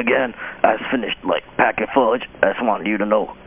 again, I just finished like packing fudge. I just wanted you to know.